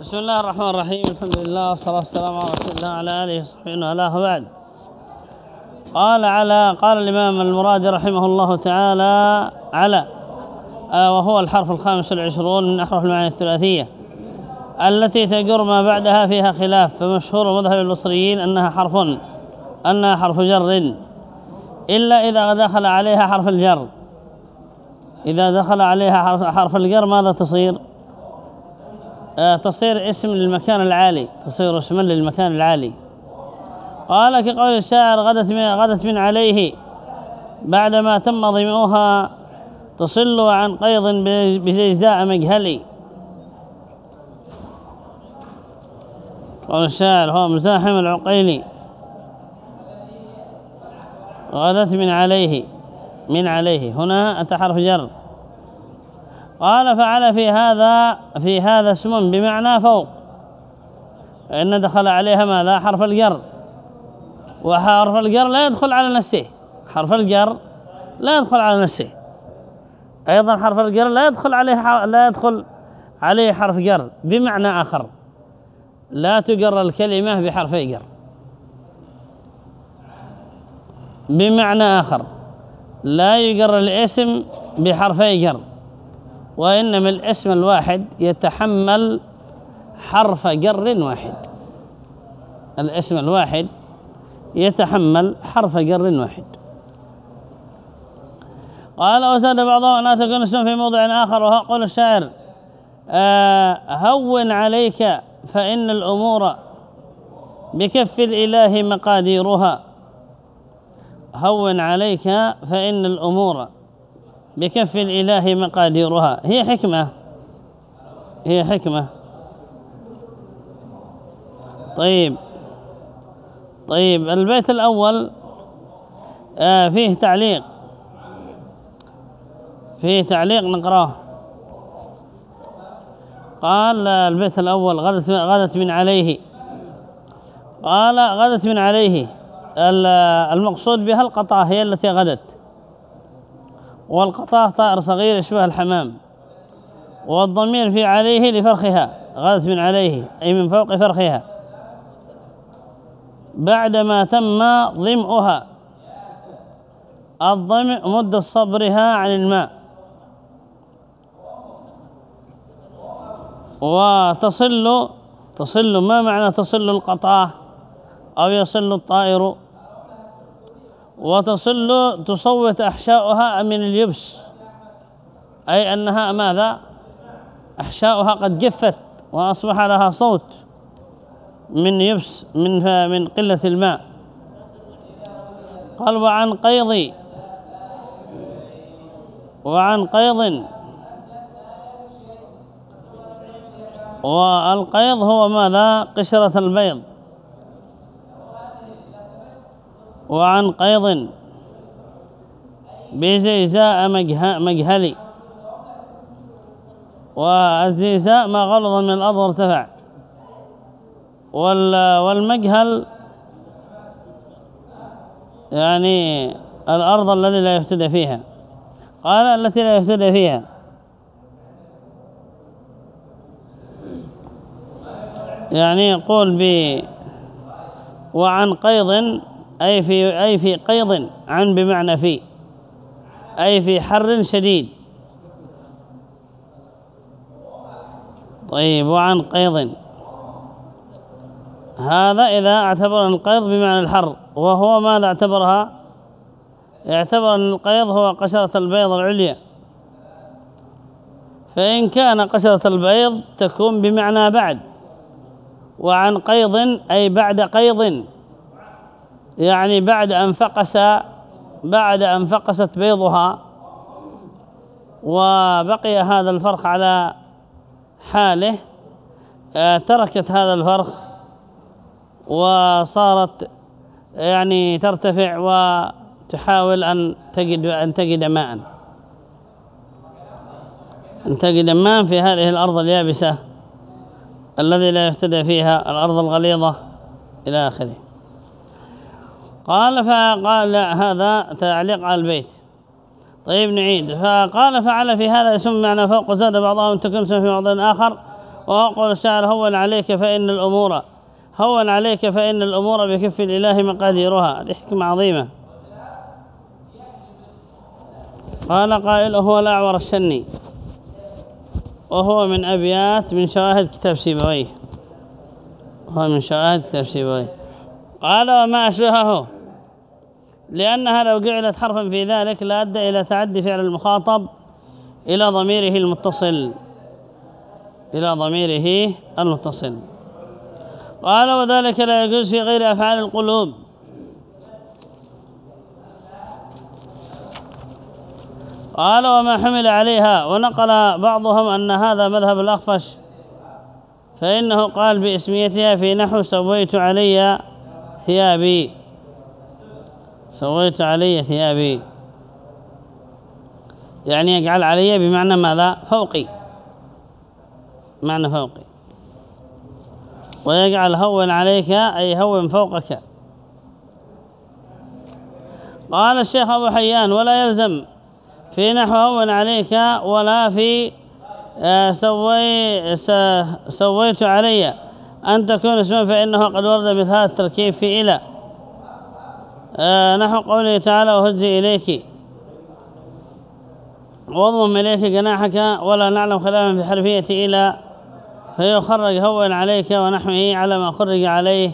بسم الله الرحمن الرحيم. الحمد لله والصلاة والسلام على رسول الله وعلى آله وصحبه وعلاه بعد قال على قال الإمام المراد رحمه الله تعالى على آه، وهو الحرف الخامس والعشرون من أحرف المعاني الثلاثية. التي تجر ما بعدها فيها خلاف فمشهور مذهب البصريين أنها حرف أنها حرف جر. إلا إذا دخل عليها حرف الجر. إذا دخل عليها حرف, الجر ماذا تصير؟ تصير اسم للمكان العالي تصير اسما للمكان العالي. قال كقول الشاعر غدت من, غدت من عليه. بعدما تم ضمؤها تصل عن قيض بجيزاء مجهلي. قال الشاعر هو مزاحم العقيلي. غدت من عليه من عليه. هنا أتى حرف جر. قال فعل في هذا في هذا اسم بمعنى فوق. إن دخل عليها ماذا حرف الجر. وحرف الجر لا يدخل على نفسه. حرف الجر لا يدخل على نفسه. أيضا حرف الجر لا يدخل عليه لا يدخل عليه حرف جر بمعنى آخر. لا تجر الكلمة بحرفي جر. بمعنى آخر. لا يجر الاسم بحرفي جر. وإنما الاسم الواحد يتحمل حرف جر واحد. الاسم الواحد يتحمل حرف جر واحد. قال وزاد بعضهم أنها تكون اسم في موضع آخر وهو قول الشاعر آه هون عليك فإن الأمور بكف الإله مقاديرها. هون عليك فإن الأمور بكف الإله مقاديرها. هي حكمة. هي حكمة. طيب. طيب البيت الأول آه فيه تعليق. فيه تعليق نقراه. قال البيت الأول غدت غدت من عليه. قال غدت من عليه. المقصود بها القطعة هي التي غدت. والقطاة طائر صغير يشبه الحمام والضمير في عليه لفرخها غدت من عليه أي من فوق فرخها. بعدما تم ضمئها الضمئ مدة صبرها عن الماء. وتصل تصل ما معنى تصل القطاة أو يصل الطائر وتصل تصوت أحشاؤها من اليبس. أي أنها ماذا؟ أحشاؤها قد جفت وأصبح لها صوت من يبس من من قلة الماء. قال وعن قيض وعن قيض. والقيض هو ماذا؟ قشرة البيض. وعن قيض بزيزاء مجهلي. والزيزاء ما غلظ من الأرض وارتفع. والمجهل يعني الأرض الذي لا يهتدى فيها. قال التي لا يهتدى فيها. يعني يقول ب وعن قيض أي في أي في قيض عن بمعنى في أي في حر شديد. طيب وعن قيض. هذا إذا اعتبر القيض بمعنى الحر وهو ماذا اعتبرها؟ اعتبر أن القيض هو قشرة البيض العليا. فإن كان قشرة البيض تكون بمعنى بعد وعن قيض أي بعد قيض. يعني بعد أن فقس بعد أن فقست بيضها وبقي هذا الفرخ على حاله آه، تركت هذا الفرخ وصارت يعني ترتفع وتحاول أن تجد أن تجد ماء. أن تجد ماء في هذه الأرض اليابسة الذي لا يهتدى فيها الأرض الغليظة إلى آخره. قال فقال هذا تعليق على البيت. طيب نعيد. فقال فعل في هذا اسم معنى فوق زاد بعضهم تكون في موضع آخر. وأقول الشاعر هون عليك فإن الأمور هون عليك فإن الأمور بكف الإله مقاديرها. هذه حكمة عظيمة. قال قائل هو الأعور السني وهو من أبيات من شواهد كتاب سيبويه. هو من شواهد كتاب سيبويه. قال وما أشبهه؟ لأنها لو جعلت حرفا في ذلك لأدى إلى تعدي فعل المخاطب إلى ضميره المتصل. إلى ضميره المتصل. قال وذلك لا يجوز في غير أفعال القلوب. قال وما حمل عليها. ونقل بعضهم أن هذا مذهب الأخفش فإنه قال باسميتها في نحو سويت علي ثيابي. سويت علي ثيابي. يعني يجعل علي بمعنى ماذا؟ فوقي. معنى فوقي. ويجعل هون عليك أي هون فوقك. قال الشيخ أبو حيان ولا يلزم في نحو هون عليك ولا في آه، سوي سويت علي أن تكون اسما فإنه قد ورد هذا التركيب في إلى. آه، نحو قوله تعالى وهزي إليك واضمم إليك جناحك ولا نعلم خلافا في حرفية إلى فيخرج هون عليك ونحوه على ما خرج عليه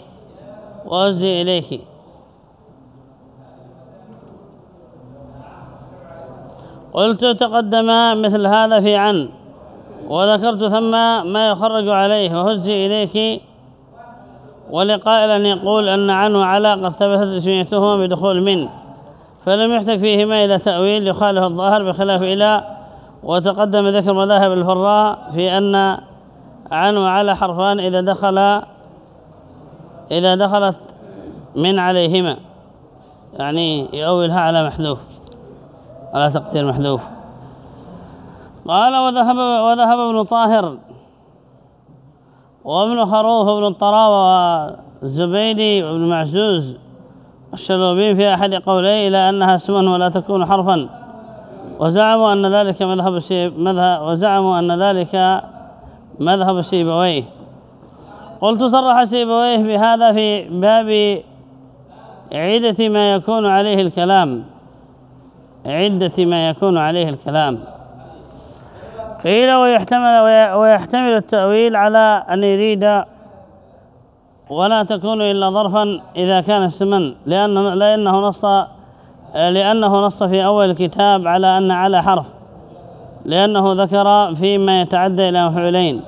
وهزي إليك. قلت تقدم مثل هذا في عن وذكرت ثم ما يخرج عليه وهزي إليك ولقائل أن يقول أن عنه على قد ثبتت اسميته بدخول من. فلم يحتك فيهما إلى تأويل يخالف الظاهر بخلاف إلى وتقدم ذكر مذاهب الفراء في أن عنه على حرفان إذا دخل إذا دخلت من عليهما. يعني يؤولها على محذوف. على تقدير محذوف. قال وذهب وذهب ابن طاهر وابن خروف وابن الطراوة والزبيدي وابن معزوز الشلوبين في أحد قوليه إلى أنها اسم ولا تكون حرفا. وزعموا أن ذلك مذهب مذهب وزعموا أن ذلك مذهب سيبويه قلت صرح سيبويه بهذا في باب عدة ما يكون عليه الكلام. عدة ما يكون عليه الكلام. قيل ويحتمل, ويحتمل التأويل على أن يريد ولا تكون إلا ظرفا إذا كان اسما لأن لأنه نص لأنه نص في أول الكتاب على أن على حرف لأنه ذكر فيما يتعدى إلى مفعولين.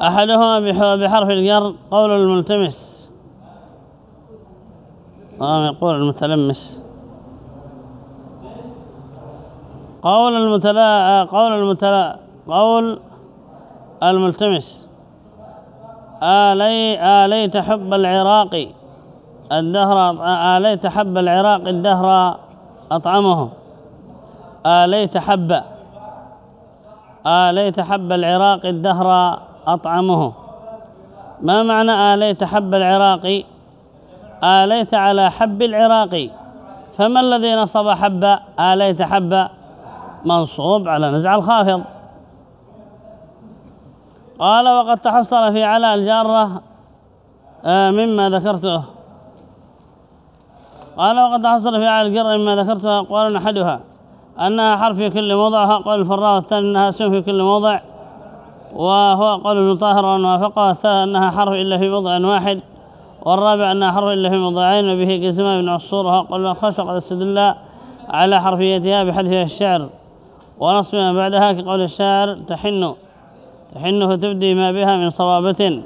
أحدهما بحرف الجر قول الملتمس. يقول المتلمس. قول المتلا قول المتلا قول الملتمس. آلي آليت حب العراق الدهر آليت حب العراق الدهر أطعمه. آليت حب آليت حب العراق الدهر أطعمه. ما معنى آليت حب العراق؟ آليت على حب العراق. فما الذي نصب حب؟ آليت حب منصوب على نزع الخافض. قال وقد تحصل في علاء الجارة آه، مما ذكرته. قال وقد تحصل في علاء الجارة مما ذكرته أقوال أحدها أنها حرف في كل موضع. قول الفراء والثاني أنها اسم في كل موضع. وهو قول ابن طاهر وافقه الثالث أنها حرف إلا في موضع واحد. والرابع أنها حرف إلا في موضعين وبه جزم بن عصور. وهو قول وقد استدل على حرفيتها بحذفها الشعر. ونصب ما بعدها كقول الشاعر تحن تحن فتبدي ما بها من صوابة.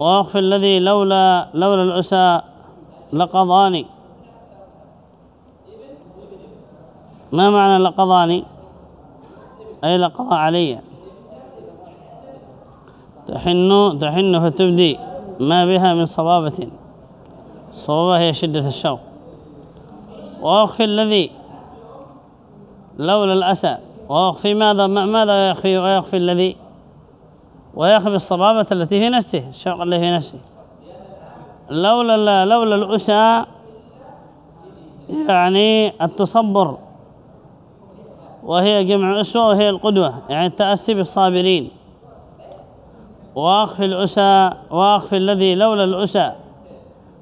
وأخفي الذي لولا لولا الأسى لقضاني. ما معنى لقضاني؟ أي لقضى علي. تحن تحن فتبدي ما بها من صبابة الصبابة هي شدة الشوق. وأخفي الذي لولا الأسى. ويخفي ماذا ماذا يخفي ويخفي الذي؟ ويخفي الصبابة التي في نفسه الشوق الذي في نفسه. لولا لولا الأسى يعني التصبر. وهي جمع أسوة وهي القدوة يعني التأسي بالصابرين. وأخفي الأسى وأخفي الذي لولا الأسى.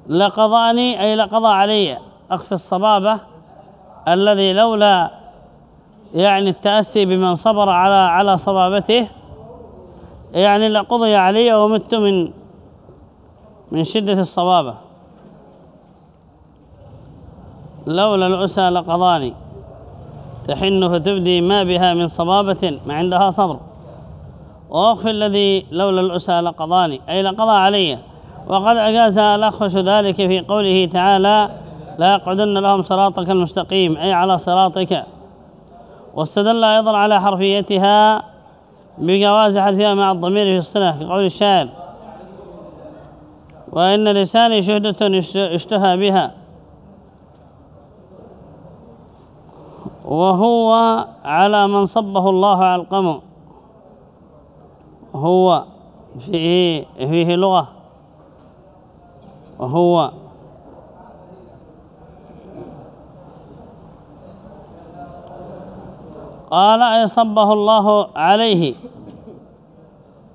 لقضاني أي لقضى علي أخفي الصبابة الذي لولا يعني التأسي بمن صبر على على صبابته يعني لقضي علي ومت من من شدة الصبابة. لولا الأسى لقضاني تحن فتبدي ما بها من صبابة ما عندها صبر. وأخفي الذي لولا الأسى لقضاني أي لقضى علي. وقد أجاز الأخفش ذلك في قوله تعالى لا يقعدن لهم صراطك المستقيم أي على صراطك واستدل أيضا على حرفيتها بجواز حذفها مع الضمير في الصلة كقول الشاعر. وإن لساني شهدة اشتهى بها. وهو على من صبه الله على القمر. هو فيه, فيه لغة. وهو قال أي صبه الله عليه.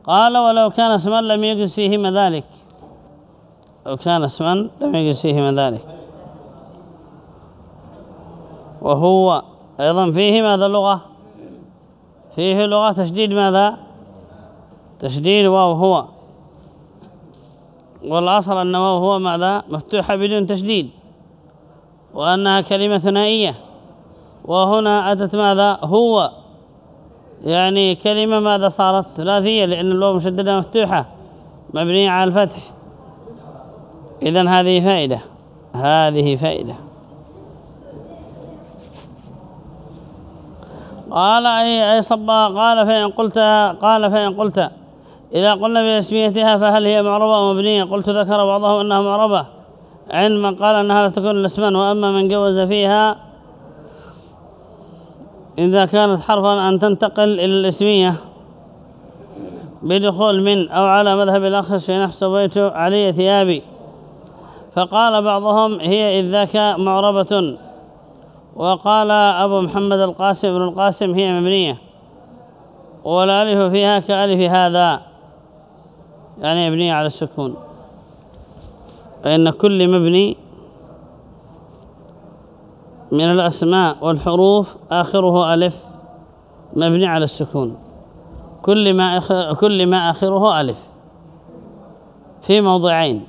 قال ولو كان اسما لم يجز فيهما ذلك. لو كان اسما لم يجز فيهما ذلك. وهو أيضا فيه ماذا لغة فيه لغة تشديد ماذا؟ تشديد واو هو. والأصل أن واو هو ماذا؟ مفتوحة بدون تشديد. وأنها كلمة ثنائية. وهنا أتت ماذا؟ هو. يعني كلمة ماذا صارت؟ ثلاثية لأن الواو مشددة مفتوحة مبنية على الفتح. إذن هذه فائدة. هذه فائدة. قال أي, أي صبا قال فإن قلت قال فإن قلت. إذا قلنا باسميتها فهل هي معربة أو مبنية؟ قلت ذكر بعضهم أنها معربة. عندما قال أنها لا تكون الاسمان وأما من جوز فيها إذا كانت حرفا أن تنتقل إلى الإسمية بدخول من أو على مذهب الأخص في نحس بيت علي ثيابي. فقال بعضهم هي إذ ذاك معربة وقال أبو محمد القاسم بن القاسم هي مبنية والالف فيها كألف هذا. يعني مبنية على السكون. فإن كل مبني من الأسماء والحروف آخره ألف مبني على السكون. كل ما آخر كل ما آخره ألف. في موضعين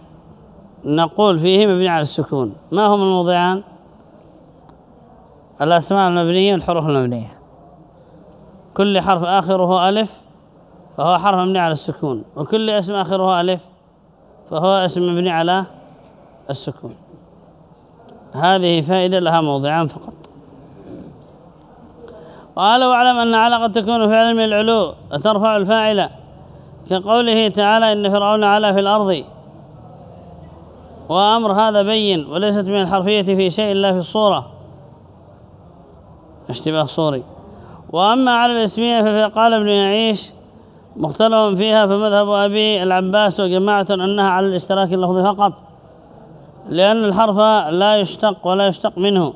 نقول فيه مبني على السكون. ما هم الموضعان؟ الأسماء المبنية والحروف المبنية. كل حرف آخره ألف فهو حرف مبني على السكون. وكل اسم آخره ألف فهو اسم مبني على السكون. هذه فائدة لها موضعان فقط. قال واعلم أن علاقة تكون في علم العلو ترفع الفاعل كقوله تعالى إن فرعون علا في الأرض وأمر هذا بين وليست من الحرفية في شيء إلا في الصورة. اشتباه صوري. وأما على الإسمية فقال ابن يعيش مختلف فيها فمذهب أبي العباس وجماعة أنها على الاشتراك اللفظ فقط. لأن الحرف لا يشتق ولا يشتق منه.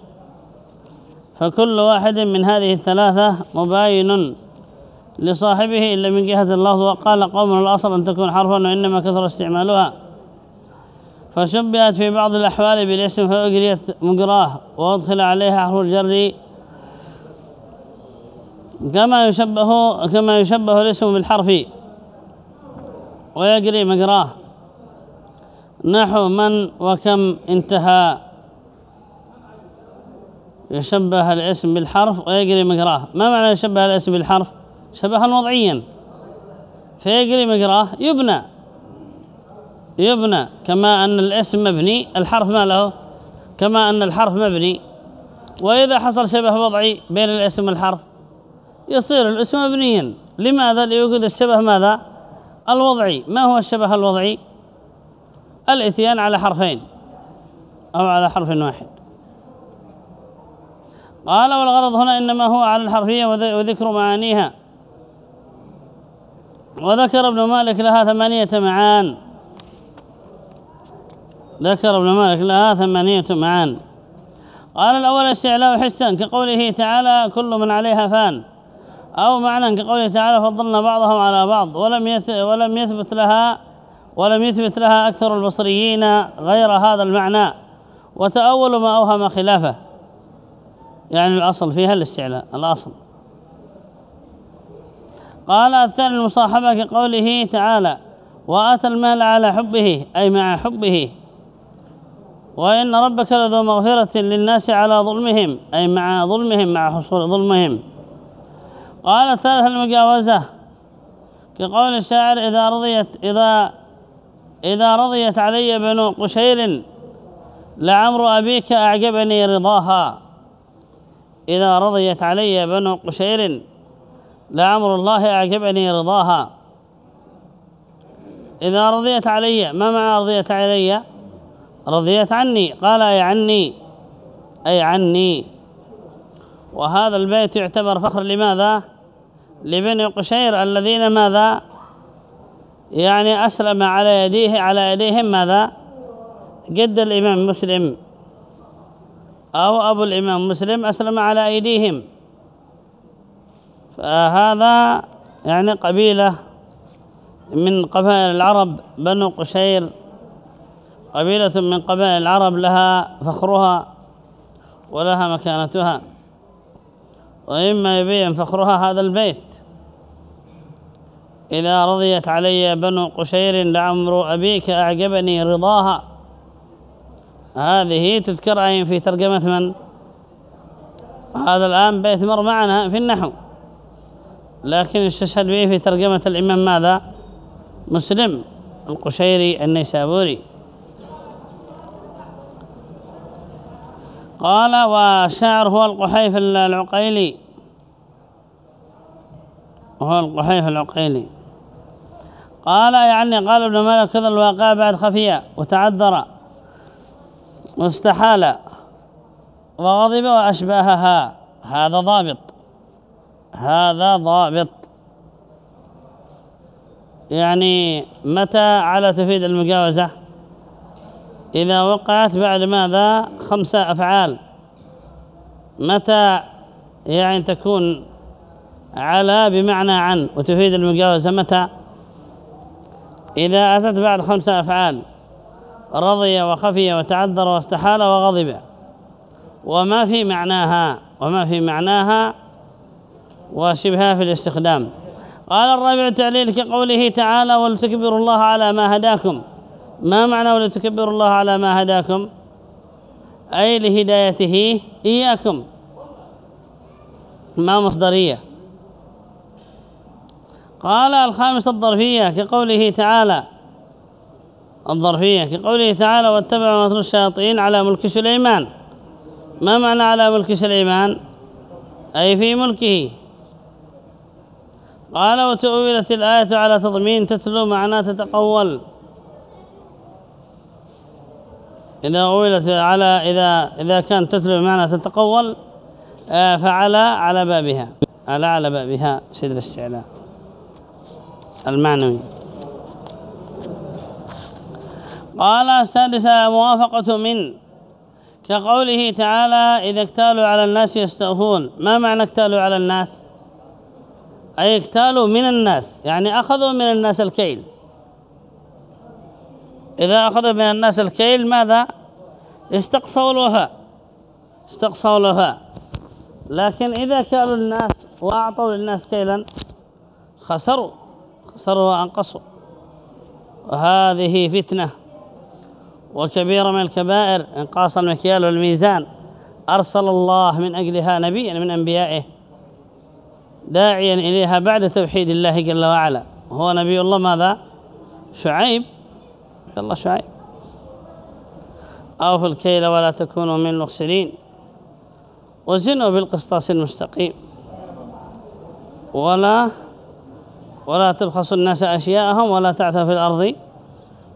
فكل واحد من هذه الثلاثة مباين لصاحبه إلا من جهة اللفظ. وقال قوم الأصل أن تكون حرفا وإنما كثر استعمالها. فشبهت في بعض الأحوال بالاسم فأجريت مقراه وأدخل عليها حرف الجر. كما يشبه كما يشبه الاسم بالحرف. ويجري مقراه نحو من وكم انتهى. يشبه الاسم بالحرف ويجري مقرأه. ما معنى يشبه الاسم بالحرف؟ شبها وضعيا. فيجري مقرأه يبنى. يبنى. كما أن الاسم مبني الحرف ما له؟ كما أن الحرف مبني. وإذا حصل شبه وضعي بين الاسم والحرف يصير الاسم مبنيا. لماذا؟ ليوجد الشبه ماذا؟ الوضعي. ما هو الشبه الوضعي؟ الاتيان على حرفين أو على حرف واحد. قال والغرض هنا إنما هو على الحرفية وذكر معانيها. وذكر ابن مالك لها ثمانية معان. ذكر ابن مالك لها ثمانية معان. قال الأول استعلاء حسا كقوله تعالى كل من عليها فان. أو معنى كقوله تعالى فضلنا بعضهم على بعض. ولم ولم يثبت لها ولم يثبت لها أكثر البصريين غير هذا المعنى وتأول ما أوهم خلافه. يعني الأصل فيها الاستعلاء الأصل. قال الثاني المصاحبة كقوله تعالى وآتى المال على حبه أي مع حبه. وإن ربك لذو مغفرة للناس على ظلمهم أي مع ظلمهم مع حصول ظلمهم. قال الثالث المجاوزة كقول الشاعر إذا رضيت إذا إذا رضيت علي بنو قشير لعمر أبيك أعجبني رضاها. إذا رضيت علي بنو قشير لعمر الله أعجبني رضاها. إذا رضيت علي ما معنى رضيت علي؟ رضيت عني. قال أي عني. أي عني. وهذا البيت يعتبر فخر لماذا؟ لبني قشير الذين ماذا؟ يعني أسلم على يديه على يديهم ماذا؟ جد الإمام مسلم. أو أبو الإمام مسلم أسلم على أيديهم. فهذا يعني قبيلة من قبائل العرب بنو قشير. قبيلة من قبائل العرب لها فخرها ولها مكانتها. وإما يبين فخرها هذا البيت. إذا رضيت علي بنو قشير لعمر أبيك أعجبني رضاها. هذه تذكر أين في ترجمة من؟ هذا الآن بيت مر معنا في النحو. لكن استشهد به في ترجمة الإمام ماذا؟ مسلم القشيري النيسابوري. قال وشعر هو القحيف العقيلي. هو القحيف العقيلي. قال يعني قال ابن مالك كذا الواقع بعد خفية. وتعذر. واستحال. وغضب وأشباهها هذا ضابط. هذا ضابط. يعني متى على تفيد المجاوزة؟ إذا وقعت بعد ماذا؟ خمسة أفعال. متى يعني تكون على بمعنى عن وتفيد المجاوزة؟ متى؟ إذا أتت بعد خمسة أفعال رضي وخفي وتعذر واستحال وغضب. وما في معناها وما في معناها وشبهها في الاستخدام. قال الرابع تعليل كقوله تعالى ولتكبروا الله على ما هداكم. ما معنى ولتكبروا الله على ما هداكم أي لهدايته إياكم. ما مصدرية. قال الخامس الظرفية كقوله تعالى الظرفية كقوله تعالى واتبع ما الشياطين على ملك سليمان. ما معنى على ملك سليمان؟ أي في ملكه. قال وتؤولت الآية على تضمين تتلو معناه تتقول. إذا أولت على إذا إذا كانت تتلو بمعنى تتقول آه، فعلى على بابها. على على بابها. سيد الاستعلاء. المعنوي. قال السادسة موافقة من كقوله تعالى إذا اكتالوا على الناس يستوفون. ما معنى اكتالوا على الناس؟ أي اكتالوا من الناس يعني أخذوا من الناس الكيل. إذا أخذوا من الناس الكيل ماذا؟ استقصوا الوفاء استقصوا الوفاء لكن إذا كالوا الناس وأعطوا للناس كيلا خسروا. خسروا وأنقصوا وهذه فتنة وكبيرة من الكبائر إنقاص المكيال والميزان. أرسل الله من أجلها نبيا من أنبيائه داعيا إليها بعد توحيد الله جل وعلا. هو نبي الله ماذا؟ شعيب. الله شعيب. أو في الكيل ولا تكونوا من المخسرين. وزنوا بالقسطاس المستقيم. ولا ولا تبخسوا الناس أشياءهم ولا تعثوا في الأرض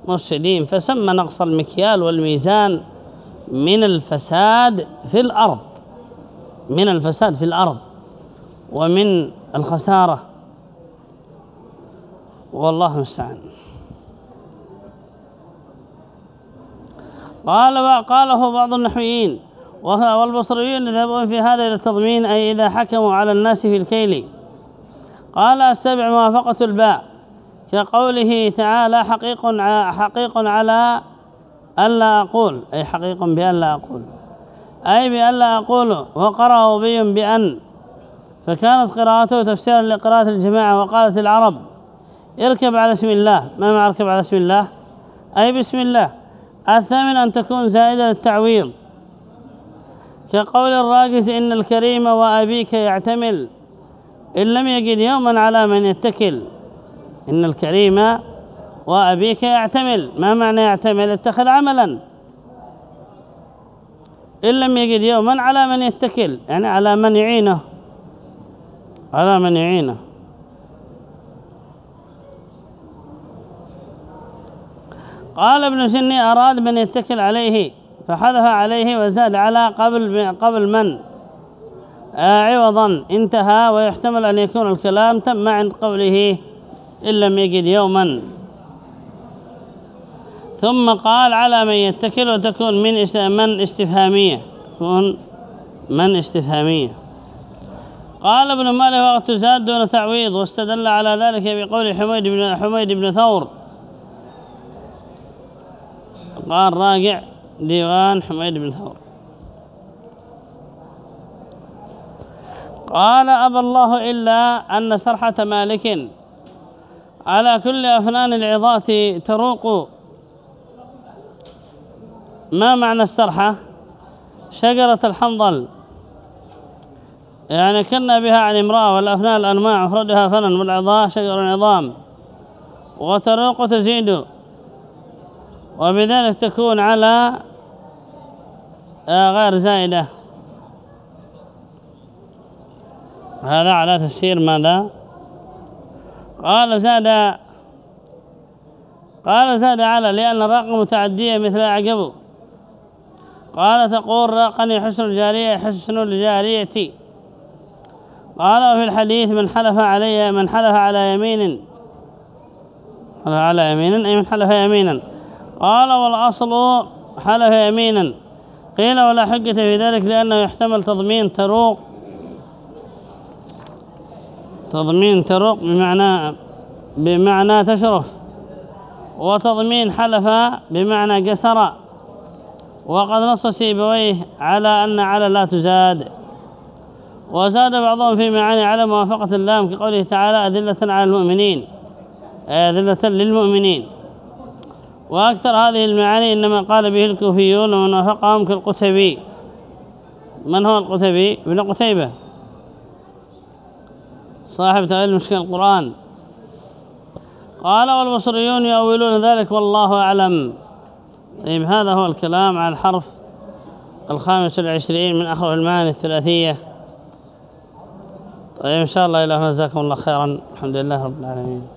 مفسدين. فسمى نقص المكيال والميزان من الفساد في الأرض من الفساد في الأرض ومن الخسارة. والله المستعان. قال قاله بعض النحويين والبصريون يذهبون في هذا إلى التضمين أي إذا حكموا على الناس في الكيل. قال السبع موافقة الباء. كقوله تعالى حقيق حقيق على ألا أقول. أي حقيق بأن لا أقول. أي بأن لا أقول وقرأ بي بأن. فكانت قراءته تفسيرا لقراءة الجماعة وقالت العرب اركب على اسم الله. ما معنى اركب على اسم الله؟ أي بسم الله. الثامن أن تكون زائدة للتعويض كقول الراقص إن الكريم وأبيك يعتمل. إن لم يجد يوما على من يتكل. إن الكريم وأبيك يعتمل. ما معنى يعتمل؟ اتخذ عملا. إن لم يجد يوما على من يتكل. يعني على من يعينه. على من يعينه. قال ابن سني أراد من يتكل عليه. فحذف عليه وزاد على قبل قبل من؟ عوضا انتهى ويحتمل أن يكون الكلام تم عند قوله إن لم يجد يوما. ثم قال على من يتكل وتكون من من استفهامية تكون من استفهامية. قال ابن مالك وقت زاد دون تعويض واستدل على ذلك بقول حميد بن حميد بن ثور. قال راجع ديوان حميد بن ثور. قال أبى الله إلا أن سرحة مالك على كل أفنان العظات تروق. ما معنى السرحة؟ شجرة الحنظل. يعني كنا بها عن امرأة والأفنان الأنواع أفردها فنن والعظاء شجر العظام وتروق تزيد. وبذلك تكون على غير زائدة. هذا على تفسير ماذا؟ قال زاد قال زاد على لأن الرقم متعدية مثل أعجبه. قال تقول راقني حسن الجارية حسن الجارية قال وفي الحديث من حلف علي من حلف على يمين. حلف على يمين أي من حلف يمينا. قال والأصل حلف يمينا. قيل ولا حجة في ذلك لأنه يحتمل تضمين تروق. تضمين تروق بمعنى بمعنى تشرف وتضمين حلف بمعنى قسر وقد نص سيبويه على أن على لا تزاد. وزاد بعضهم في معاني على موافقة اللام كقوله تعالى أذلة على المؤمنين. أذلة للمؤمنين. وأكثر هذه المعاني إنما قال به الكوفيون ومن وافقهم كالقتبي من هو القتبي؟ ابن قتيبة. صاحب تأويل مشكل القرآن. قال والبصريون يؤولون ذلك والله أعلم. طيب هذا هو الكلام على الحرف الخامس والعشرين من أخر المعاني الثلاثية. طيب إن شاء الله إله جزاكم الله خيرا. الحمد لله رب العالمين.